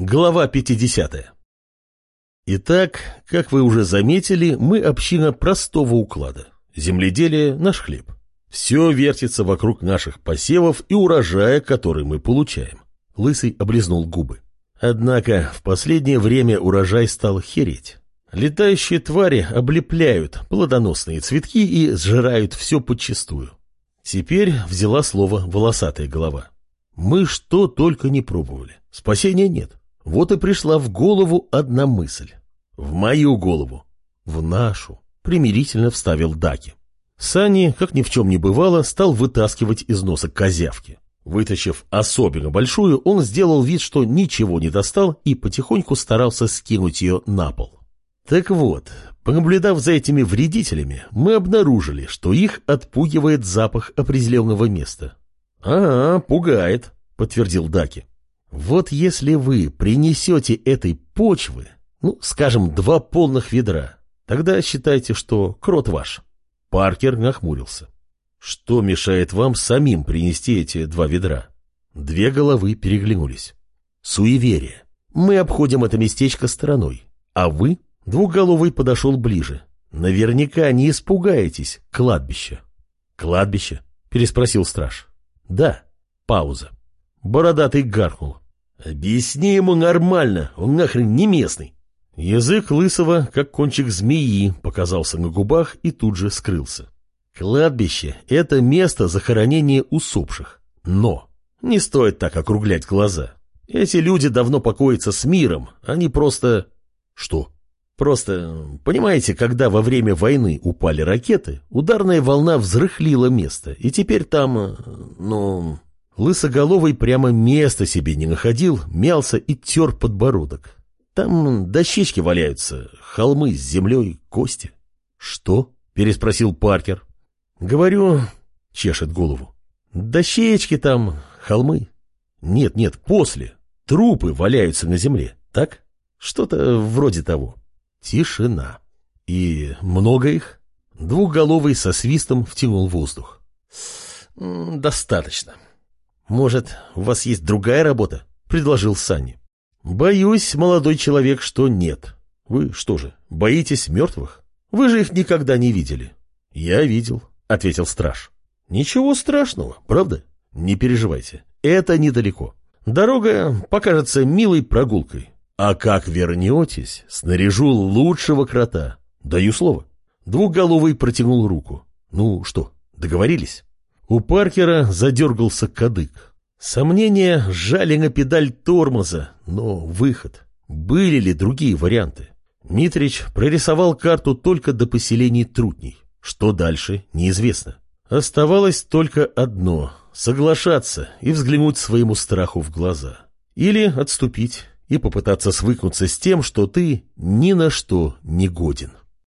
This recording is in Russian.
Глава 50. Итак, как вы уже заметили, мы община простого уклада. Земледелие – наш хлеб. Все вертится вокруг наших посевов и урожая, который мы получаем. Лысый облизнул губы. Однако в последнее время урожай стал хереть. Летающие твари облепляют плодоносные цветки и сжирают все подчистую. Теперь взяла слово волосатая голова. Мы что только не пробовали. Спасения нет. Вот и пришла в голову одна мысль. В мою голову. В нашу. Примирительно вставил Даки. Сани, как ни в чем не бывало, стал вытаскивать из носа козявки. Вытащив особенно большую, он сделал вид, что ничего не достал и потихоньку старался скинуть ее на пол. Так вот, понаблюдав за этими вредителями, мы обнаружили, что их отпугивает запах определенного места. «Ага, пугает», — подтвердил Даки. Вот если вы принесете этой почвы, ну, скажем, два полных ведра, тогда считайте, что крот ваш. Паркер нахмурился. Что мешает вам самим принести эти два ведра? Две головы переглянулись. Суеверие. Мы обходим это местечко стороной. А вы? Двухголовый подошел ближе. Наверняка не испугаетесь кладбища. Кладбище? Переспросил страж. Да. Пауза. Бородатый гаркнул. «Объясни ему нормально, он нахрен не местный». Язык лысого, как кончик змеи, показался на губах и тут же скрылся. Кладбище — это место захоронения усопших. Но не стоит так округлять глаза. Эти люди давно покоятся с миром, они просто... Что? Просто, понимаете, когда во время войны упали ракеты, ударная волна взрыхлила место, и теперь там, ну, Лысоголовый прямо места себе не находил, мялся и тер подбородок. Там дощечки валяются, холмы с землей, кости. «Что?» — переспросил Паркер. «Говорю...» — чешет голову. «Дощечки там, холмы». «Нет, нет, после. Трупы валяются на земле, так? Что-то вроде того». Тишина. «И много их?» Двухголовый со свистом втянул воздух. «Достаточно». «Может, у вас есть другая работа?» — предложил Санни. «Боюсь, молодой человек, что нет. Вы что же, боитесь мертвых? Вы же их никогда не видели». «Я видел», — ответил страж. «Ничего страшного, правда? Не переживайте, это недалеко. Дорога покажется милой прогулкой. А как вернетесь, снаряжу лучшего крота. Даю слово». Двухголовый протянул руку. «Ну что, договорились?» У Паркера задергался кадык. Сомнения сжали на педаль тормоза, но выход. Были ли другие варианты? Митрич прорисовал карту только до поселений Трутней. Что дальше, неизвестно. Оставалось только одно — соглашаться и взглянуть своему страху в глаза. Или отступить и попытаться свыкнуться с тем, что ты ни на что не годен.